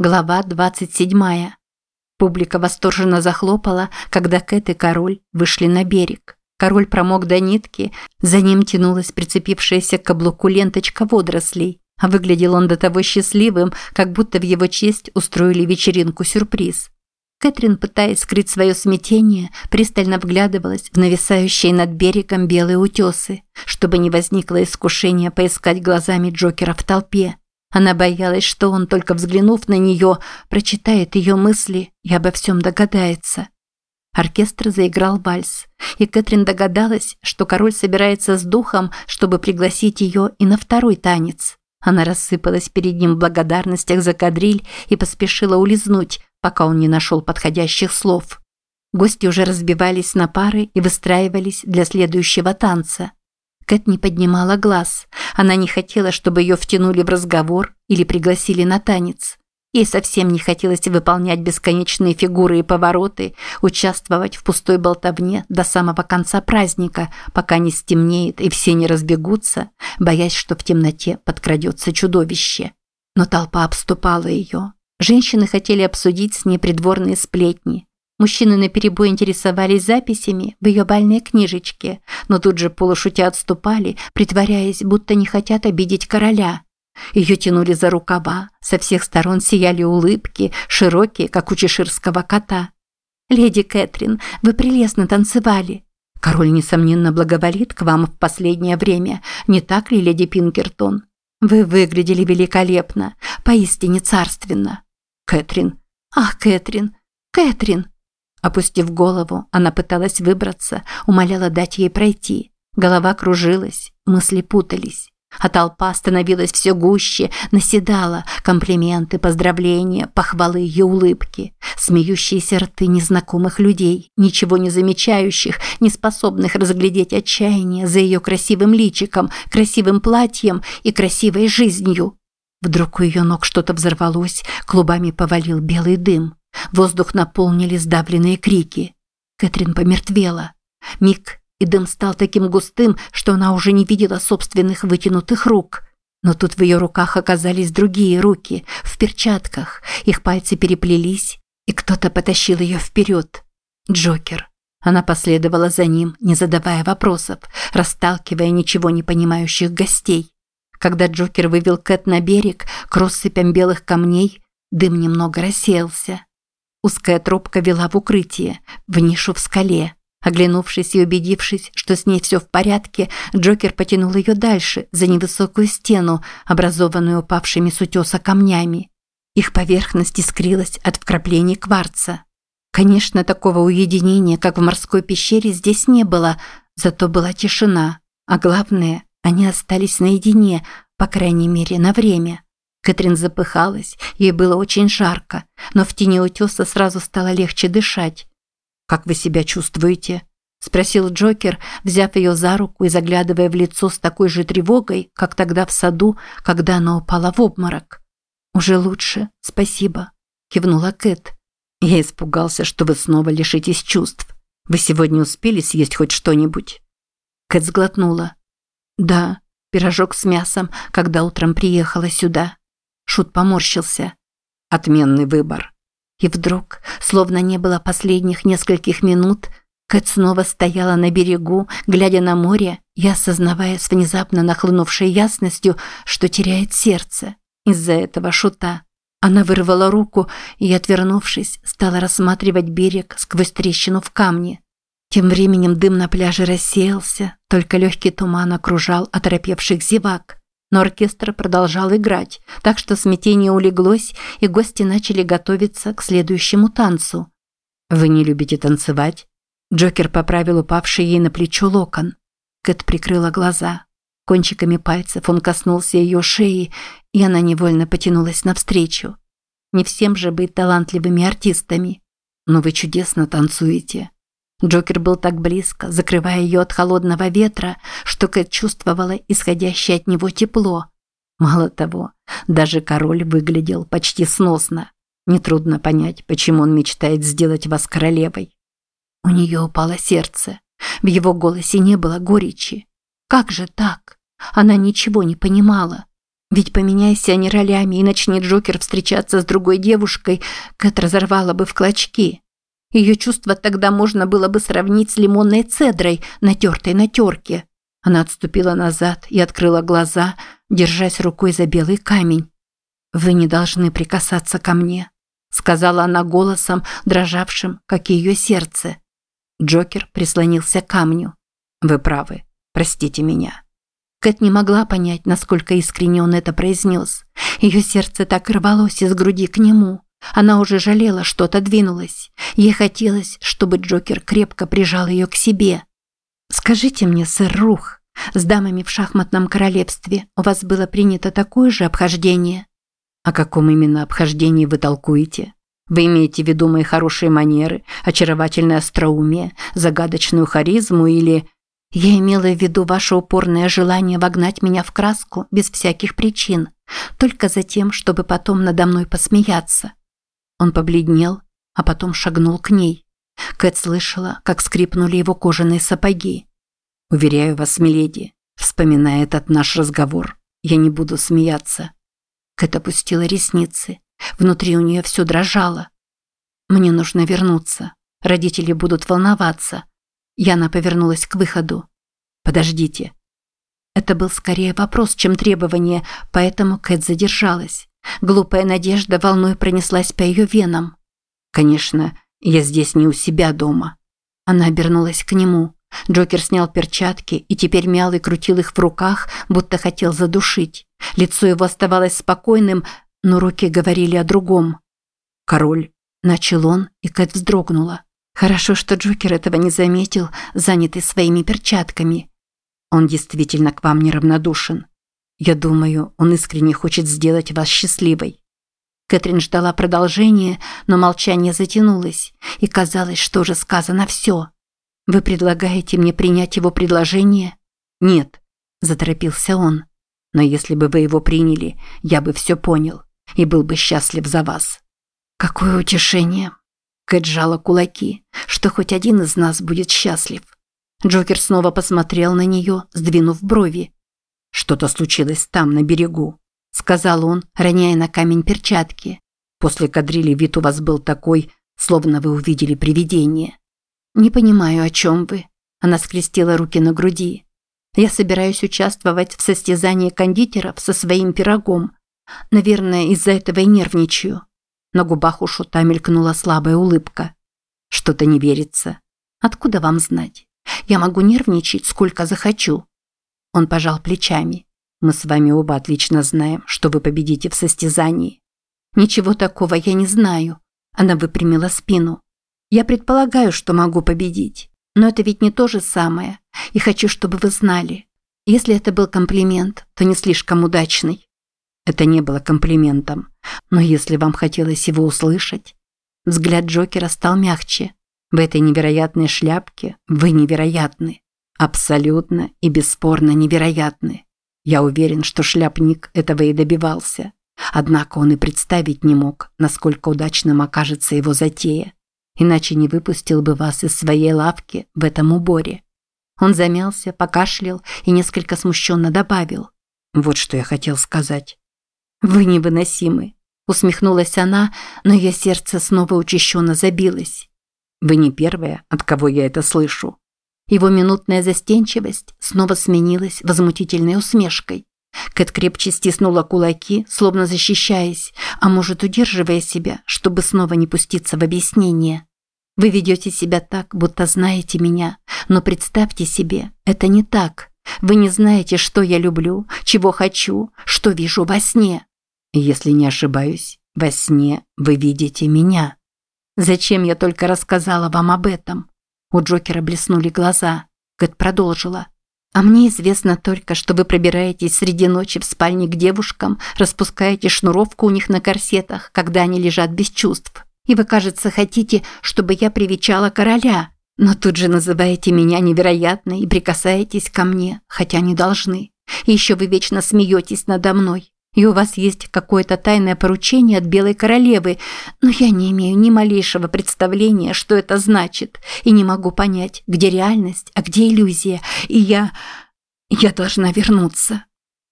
Глава 27. Публика восторженно захлопала, когда Кэт и король вышли на берег. Король промок до нитки, за ним тянулась прицепившаяся к каблуку ленточка водорослей, а выглядел он до того счастливым, как будто в его честь устроили вечеринку-сюрприз. Кэтрин, пытаясь скрыть свое смятение, пристально вглядывалась в нависающие над берегом белые утесы, чтобы не возникло искушения поискать глазами Джокера в толпе. Она боялась, что он, только взглянув на нее, прочитает ее мысли и обо всем догадается. Оркестр заиграл вальс, и Кэтрин догадалась, что король собирается с духом, чтобы пригласить ее и на второй танец. Она рассыпалась перед ним в благодарностях за кадриль и поспешила улизнуть, пока он не нашел подходящих слов. Гости уже разбивались на пары и выстраивались для следующего танца. Кэт не поднимала глаз. Она не хотела, чтобы ее втянули в разговор или пригласили на танец. Ей совсем не хотелось выполнять бесконечные фигуры и повороты, участвовать в пустой болтовне до самого конца праздника, пока не стемнеет и все не разбегутся, боясь, что в темноте подкрадется чудовище. Но толпа обступала ее. Женщины хотели обсудить с ней придворные сплетни, Мужчины наперебой интересовались записями в ее больной книжечке, но тут же полушутя отступали, притворяясь, будто не хотят обидеть короля. Ее тянули за рукава, со всех сторон сияли улыбки, широкие, как у чеширского кота. «Леди Кэтрин, вы прелестно танцевали. Король, несомненно, благоволит к вам в последнее время, не так ли, леди Пинкертон? Вы выглядели великолепно, поистине царственно. Кэтрин, ах, Кэтрин, Кэтрин!» Опустив голову, она пыталась выбраться, умоляла дать ей пройти. Голова кружилась, мысли путались. А толпа становилась все гуще, наседала комплименты, поздравления, похвалы ее улыбки, смеющиеся рты незнакомых людей, ничего не замечающих, не способных разглядеть отчаяние за ее красивым личиком, красивым платьем и красивой жизнью. Вдруг у ее ног что-то взорвалось, клубами повалил белый дым. Воздух наполнили сдавленные крики. Кэтрин помертвела. Миг, и дым стал таким густым, что она уже не видела собственных вытянутых рук. Но тут в ее руках оказались другие руки, в перчатках. Их пальцы переплелись, и кто-то потащил ее вперед. Джокер. Она последовала за ним, не задавая вопросов, расталкивая ничего не понимающих гостей. Когда Джокер вывел Кэт на берег, к россыпям белых камней, дым немного рассеялся. Узкая тропка вела в укрытие, в нишу в скале. Оглянувшись и убедившись, что с ней все в порядке, Джокер потянул ее дальше, за невысокую стену, образованную упавшими с утеса камнями. Их поверхность искрилась от вкраплений кварца. Конечно, такого уединения, как в морской пещере, здесь не было, зато была тишина. А главное, они остались наедине, по крайней мере, на время. Кэтрин запыхалась, ей было очень жарко, но в тени утеса сразу стало легче дышать. «Как вы себя чувствуете?» – спросил Джокер, взяв ее за руку и заглядывая в лицо с такой же тревогой, как тогда в саду, когда она упала в обморок. «Уже лучше, спасибо», – кивнула Кэт. «Я испугался, что вы снова лишитесь чувств. Вы сегодня успели съесть хоть что-нибудь?» Кэт сглотнула. «Да, пирожок с мясом, когда утром приехала сюда». Шут поморщился. Отменный выбор. И вдруг, словно не было последних нескольких минут, Кэт снова стояла на берегу, глядя на море и осознавая с внезапно нахлынувшей ясностью, что теряет сердце из-за этого шута. Она вырвала руку и, отвернувшись, стала рассматривать берег сквозь трещину в камне. Тем временем дым на пляже рассеялся, только легкий туман окружал оторопевших зевак. Но оркестр продолжал играть, так что смятение улеглось, и гости начали готовиться к следующему танцу. «Вы не любите танцевать?» Джокер поправил упавший ей на плечо локон. Кэт прикрыла глаза. Кончиками пальцев он коснулся ее шеи, и она невольно потянулась навстречу. Не всем же быть талантливыми артистами. Но вы чудесно танцуете. Джокер был так близко, закрывая ее от холодного ветра, что Кэт чувствовала исходящее от него тепло. Мало того, даже король выглядел почти сносно. Нетрудно понять, почему он мечтает сделать вас королевой. У нее упало сердце. В его голосе не было горечи. Как же так? Она ничего не понимала. Ведь поменяйся они ролями и начни Джокер встречаться с другой девушкой, Кэт разорвала бы в клочки. Ее чувства тогда можно было бы сравнить с лимонной цедрой, натертой на терке. Она отступила назад и открыла глаза, держась рукой за белый камень. «Вы не должны прикасаться ко мне», – сказала она голосом, дрожавшим, как и ее сердце. Джокер прислонился к камню. «Вы правы. Простите меня». Кэт не могла понять, насколько искренне он это произнес. Ее сердце так рвалось из груди к нему. Она уже жалела, что отодвинулась. Ей хотелось, чтобы Джокер крепко прижал ее к себе. «Скажите мне, сэр Рух, с дамами в шахматном королевстве у вас было принято такое же обхождение?» «О каком именно обхождении вы толкуете? Вы имеете в виду мои хорошие манеры, очаровательное остроумие, загадочную харизму или...» Я имела в виду ваше упорное желание вогнать меня в краску без всяких причин, только за тем, чтобы потом надо мной посмеяться. Он побледнел, а потом шагнул к ней. Кэт слышала, как скрипнули его кожаные сапоги. «Уверяю вас, миледи, вспоминая этот наш разговор, я не буду смеяться». Кэт опустила ресницы. Внутри у нее все дрожало. «Мне нужно вернуться. Родители будут волноваться. Яна повернулась к выходу. «Подождите». Это был скорее вопрос, чем требование, поэтому Кэт задержалась. Глупая надежда волной пронеслась по ее венам. «Конечно, я здесь не у себя дома». Она обернулась к нему. Джокер снял перчатки и теперь мял и крутил их в руках, будто хотел задушить. Лицо его оставалось спокойным, но руки говорили о другом. «Король», – начал он, и Кэт вздрогнула. Хорошо, что Джокер этого не заметил, занятый своими перчатками. Он действительно к вам неравнодушен. Я думаю, он искренне хочет сделать вас счастливой. Кэтрин ждала продолжения, но молчание затянулось, и казалось, что уже сказано все. Вы предлагаете мне принять его предложение? Нет, заторопился он. Но если бы вы его приняли, я бы все понял и был бы счастлив за вас. Какое утешение, Кэт сжала кулаки, что хоть один из нас будет счастлив. Джокер снова посмотрел на нее, сдвинув брови. «Что-то случилось там, на берегу», – сказал он, роняя на камень перчатки. «После кадрили вид у вас был такой, словно вы увидели привидение». «Не понимаю, о чем вы». Она скрестила руки на груди. «Я собираюсь участвовать в состязании кондитеров со своим пирогом. Наверное, из-за этого и нервничаю. На губах у Шута мелькнула слабая улыбка. Что-то не верится. Откуда вам знать? Я могу нервничать, сколько захочу. Он пожал плечами. Мы с вами оба отлично знаем, что вы победите в состязании. Ничего такого я не знаю. Она выпрямила спину. Я предполагаю, что могу победить. Но это ведь не то же самое. И хочу, чтобы вы знали. Если это был комплимент, то не слишком удачный. Это не было комплиментом. Но если вам хотелось его услышать... Взгляд Джокера стал мягче. В этой невероятной шляпке вы невероятны. Абсолютно и бесспорно невероятны. Я уверен, что шляпник этого и добивался. Однако он и представить не мог, насколько удачным окажется его затея. Иначе не выпустил бы вас из своей лавки в этом уборе. Он замялся, покашлял и несколько смущенно добавил. Вот что я хотел сказать. «Вы невыносимы», – усмехнулась она, но ее сердце снова учащенно забилось. «Вы не первая, от кого я это слышу». Его минутная застенчивость снова сменилась возмутительной усмешкой. Кэт крепче стиснула кулаки, словно защищаясь, а может, удерживая себя, чтобы снова не пуститься в объяснение. «Вы ведете себя так, будто знаете меня, но представьте себе, это не так. Вы не знаете, что я люблю, чего хочу, что вижу во сне. Если не ошибаюсь, во сне вы видите меня. Зачем я только рассказала вам об этом? У Джокера блеснули глаза. Кэт продолжила. А мне известно только, что вы пробираетесь среди ночи в спальне к девушкам, распускаете шнуровку у них на корсетах, когда они лежат без чувств. И вы, кажется, хотите, чтобы я привечала короля, но тут же называете меня невероятной и прикасаетесь ко мне, хотя не должны. И еще вы вечно смеетесь надо мной и у вас есть какое-то тайное поручение от Белой Королевы, но я не имею ни малейшего представления, что это значит, и не могу понять, где реальность, а где иллюзия, и я... я должна вернуться».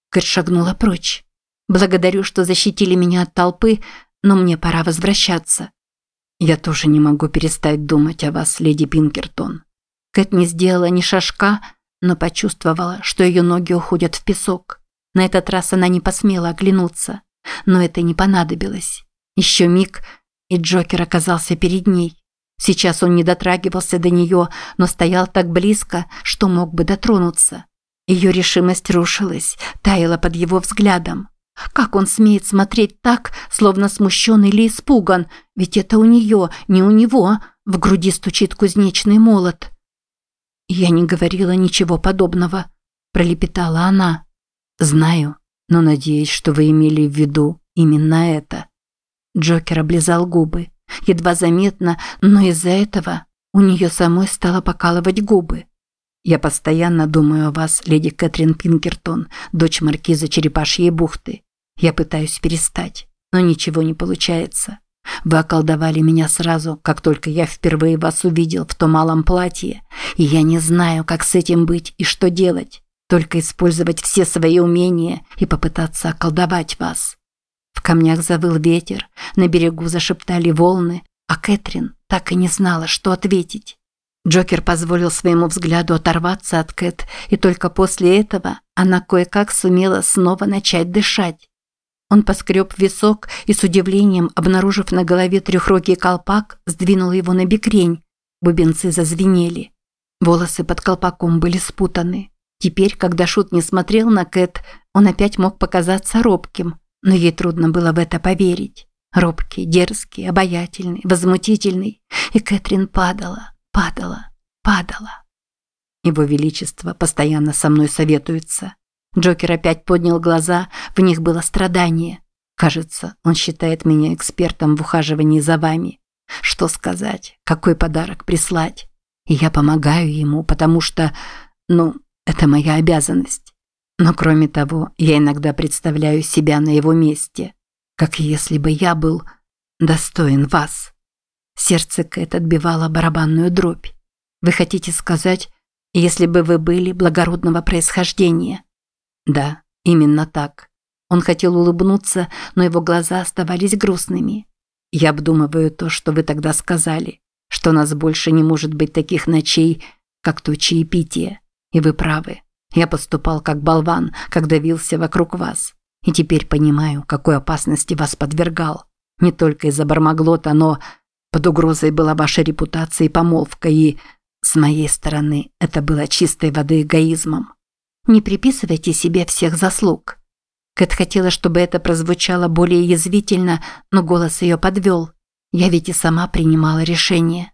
Кэт шагнула прочь. Благодарю, что защитили меня от толпы, но мне пора возвращаться. Я тоже не могу перестать думать о вас, леди Пинкертон. Кэт не сделала ни шажка, но почувствовала, что ее ноги уходят в песок. На этот раз она не посмела оглянуться, но это не понадобилось. Еще миг, и Джокер оказался перед ней. Сейчас он не дотрагивался до нее, но стоял так близко, что мог бы дотронуться. Ее решимость рушилась, таяла под его взглядом. Как он смеет смотреть так, словно смущен или испуган, ведь это у нее, не у него, в груди стучит кузнечный молот. «Я не говорила ничего подобного», – пролепетала она. «Знаю, но надеюсь, что вы имели в виду именно это». Джокер облизал губы. Едва заметно, но из-за этого у нее самой стало покалывать губы. «Я постоянно думаю о вас, леди Кэтрин Пинкертон, дочь маркиза Черепашьей бухты. Я пытаюсь перестать, но ничего не получается. Вы околдовали меня сразу, как только я впервые вас увидел в том малом платье, и я не знаю, как с этим быть и что делать. Только использовать все свои умения и попытаться околдовать вас. В камнях завыл ветер, на берегу зашептали волны, а Кэтрин так и не знала, что ответить. Джокер позволил своему взгляду оторваться от Кэт, и только после этого она кое-как сумела снова начать дышать. Он поскреб висок и с удивлением, обнаружив на голове трехрогий колпак, сдвинул его на бекрень. Бубенцы зазвенели. Волосы под колпаком были спутаны. Теперь, когда Шут не смотрел на Кэт, он опять мог показаться робким, но ей трудно было в это поверить. Робкий, дерзкий, обаятельный, возмутительный. И Кэтрин падала, падала, падала. Его Величество постоянно со мной советуется. Джокер опять поднял глаза, в них было страдание. Кажется, он считает меня экспертом в ухаживании за вами. Что сказать? Какой подарок прислать? И я помогаю ему, потому что, ну, это моя обязанность. Но кроме того, я иногда представляю себя на его месте, как если бы я был достоин вас. Сердце Кэт отбивало барабанную дробь. Вы хотите сказать, если бы вы были благородного происхождения? Да, именно так. Он хотел улыбнуться, но его глаза оставались грустными. Я обдумываю то, что вы тогда сказали, что у нас больше не может быть таких ночей, как то чаепитие. И вы правы. Я поступал как болван, когда вился вокруг вас. И теперь понимаю, какой опасности вас подвергал. Не только из-за Бармаглота, но под угрозой была ваша репутация и помолвка, и с моей стороны это было чистой воды эгоизмом. Не приписывайте себе всех заслуг. Кэт хотела, чтобы это прозвучало более язвительно, но голос ее подвел. Я ведь и сама принимала решение.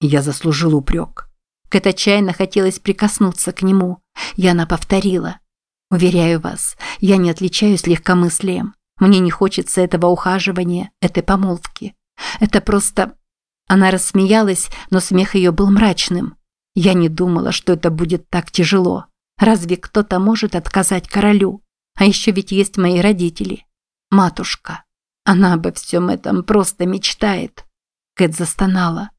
Я заслужил упрек. Кэт отчаянно хотелось прикоснуться к нему. И она повторила. Уверяю вас, я не отличаюсь легкомыслием. Мне не хочется этого ухаживания, этой помолвки. Это просто... Она рассмеялась, но смех ее был мрачным. Я не думала, что это будет так тяжело. Разве кто-то может отказать королю? А еще ведь есть мои родители. Матушка. Она обо всем этом просто мечтает. Кэт застонала.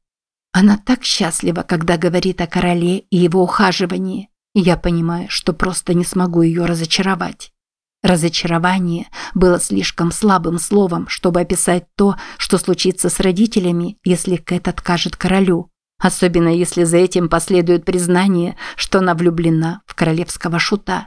Она так счастлива, когда говорит о короле и его ухаживании. И я понимаю, что просто не смогу ее разочаровать. Разочарование было слишком слабым словом, чтобы описать то, что случится с родителями, если Кэт откажет королю. Особенно если за этим последует признание, что она влюблена в королевского шута.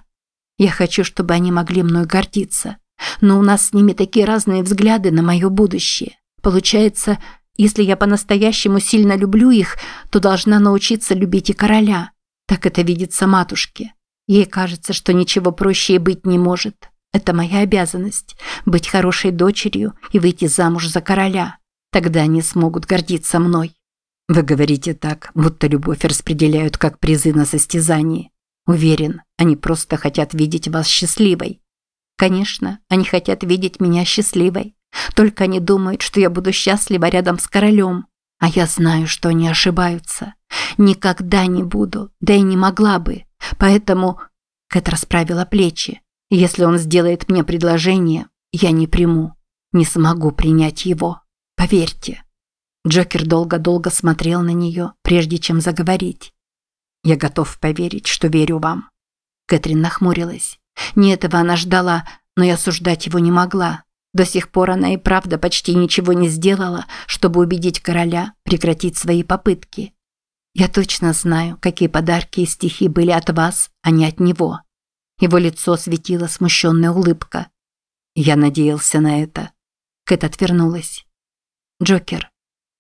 Я хочу, чтобы они могли мной гордиться. Но у нас с ними такие разные взгляды на мое будущее. Получается, если я по-настоящему сильно люблю их, то должна научиться любить и короля. Так это видится матушке. Ей кажется, что ничего проще и быть не может. Это моя обязанность – быть хорошей дочерью и выйти замуж за короля. Тогда они смогут гордиться мной. Вы говорите так, будто любовь распределяют как призы на состязании. Уверен, они просто хотят видеть вас счастливой. Конечно, они хотят видеть меня счастливой. Только они думают, что я буду счастлива рядом с королем. А я знаю, что они ошибаются. Никогда не буду, да и не могла бы. Поэтому Кэт расправила плечи. Если он сделает мне предложение, я не приму. Не смогу принять его. Поверьте. Джокер долго-долго смотрел на нее, прежде чем заговорить. «Я готов поверить, что верю вам». Кэтрин нахмурилась. Не этого она ждала, но я осуждать его не могла. До сих пор она и правда почти ничего не сделала, чтобы убедить короля прекратить свои попытки. Я точно знаю, какие подарки и стихи были от вас, а не от него. Его лицо светила смущенная улыбка. Я надеялся на это. Кэт отвернулась. Джокер.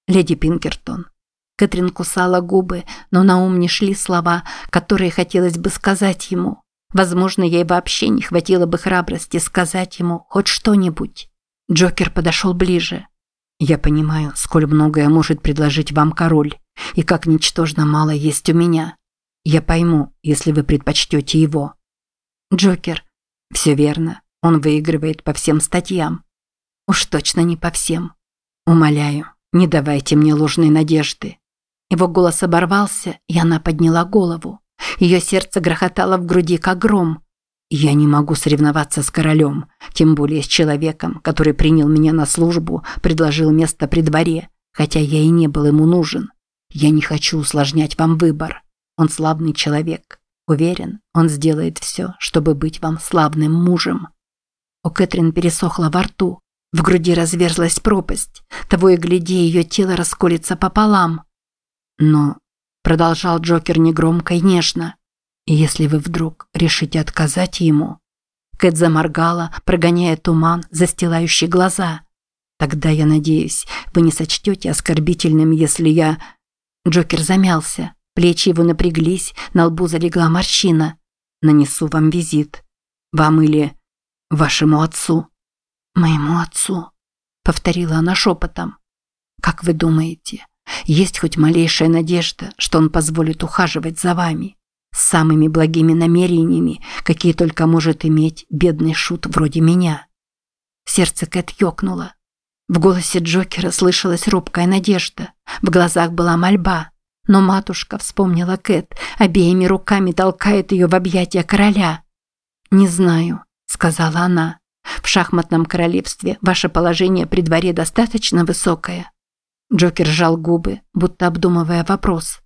Леди Пинкертон. Кэтрин кусала губы, но на ум не шли слова, которые хотелось бы сказать ему. Возможно, ей вообще не хватило бы храбрости сказать ему хоть что-нибудь. Джокер подошел ближе. «Я понимаю, сколь многое может предложить вам король, и как ничтожно мало есть у меня. Я пойму, если вы предпочтете его». «Джокер». «Все верно. Он выигрывает по всем статьям». «Уж точно не по всем». «Умоляю, не давайте мне ложной надежды». Его голос оборвался, и она подняла голову. Ее сердце грохотало в груди, как гром. Я не могу соревноваться с королем, тем более с человеком, который принял меня на службу, предложил место при дворе, хотя я и не был ему нужен. Я не хочу усложнять вам выбор. Он славный человек. Уверен, он сделает все, чтобы быть вам славным мужем. У Кэтрин пересохло во рту. В груди разверзлась пропасть. Того и гляди, ее тело расколется пополам. Но, продолжал Джокер негромко и нежно, если вы вдруг решите отказать ему... Кэт заморгала, прогоняя туман, застилающий глаза. Тогда, я надеюсь, вы не сочтете оскорбительным, если я... Джокер замялся. Плечи его напряглись, на лбу залегла морщина. Нанесу вам визит. Вам или вашему отцу. Моему отцу, повторила она шепотом. Как вы думаете, есть хоть малейшая надежда, что он позволит ухаживать за вами? с самыми благими намерениями, какие только может иметь бедный шут вроде меня. Сердце Кэт ёкнуло. В голосе Джокера слышалась робкая надежда, в глазах была мольба. Но матушка вспомнила Кэт, обеими руками толкает ее в объятия короля. «Не знаю», – сказала она. «В шахматном королевстве ваше положение при дворе достаточно высокое». Джокер сжал губы, будто обдумывая вопрос.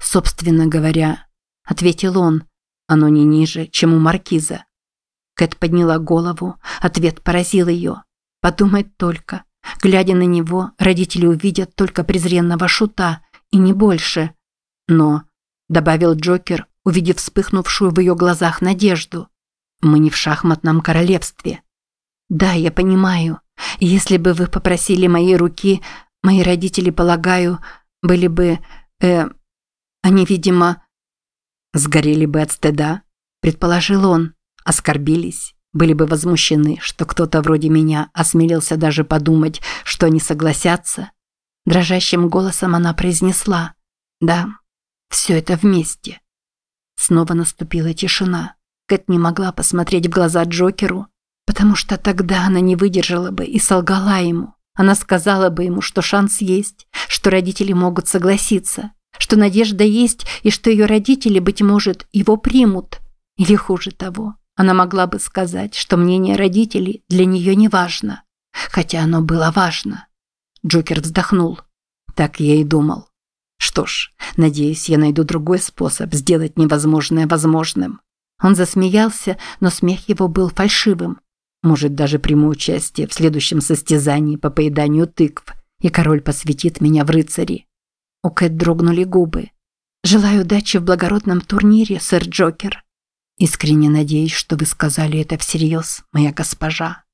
«Собственно говоря, ответил он. Оно не ниже, чем у маркиза. Кэт подняла голову, ответ поразил ее. Подумать только. Глядя на него, родители увидят только презренного шута, и не больше. Но, добавил Джокер, увидев вспыхнувшую в ее глазах надежду, мы не в шахматном королевстве. Да, я понимаю. Если бы вы попросили моей руки, мои родители, полагаю, были бы... Э, они, видимо, Сгорели бы от стыда, предположил он, оскорбились, были бы возмущены, что кто-то вроде меня осмелился даже подумать, что они согласятся. Дрожащим голосом она произнесла «Да, все это вместе». Снова наступила тишина. Кэт не могла посмотреть в глаза Джокеру, потому что тогда она не выдержала бы и солгала ему. Она сказала бы ему, что шанс есть, что родители могут согласиться, что надежда есть и что ее родители, быть может, его примут. Или хуже того, она могла бы сказать, что мнение родителей для нее не важно. Хотя оно было важно. Джокер вздохнул. Так я и думал. Что ж, надеюсь, я найду другой способ сделать невозможное возможным. Он засмеялся, но смех его был фальшивым. Может, даже приму участие в следующем состязании по поеданию тыкв, и король посвятит меня в рыцари. У Кэт дрогнули губы. «Желаю удачи в благородном турнире, сэр Джокер. Искренне надеюсь, что вы сказали это всерьез, моя госпожа».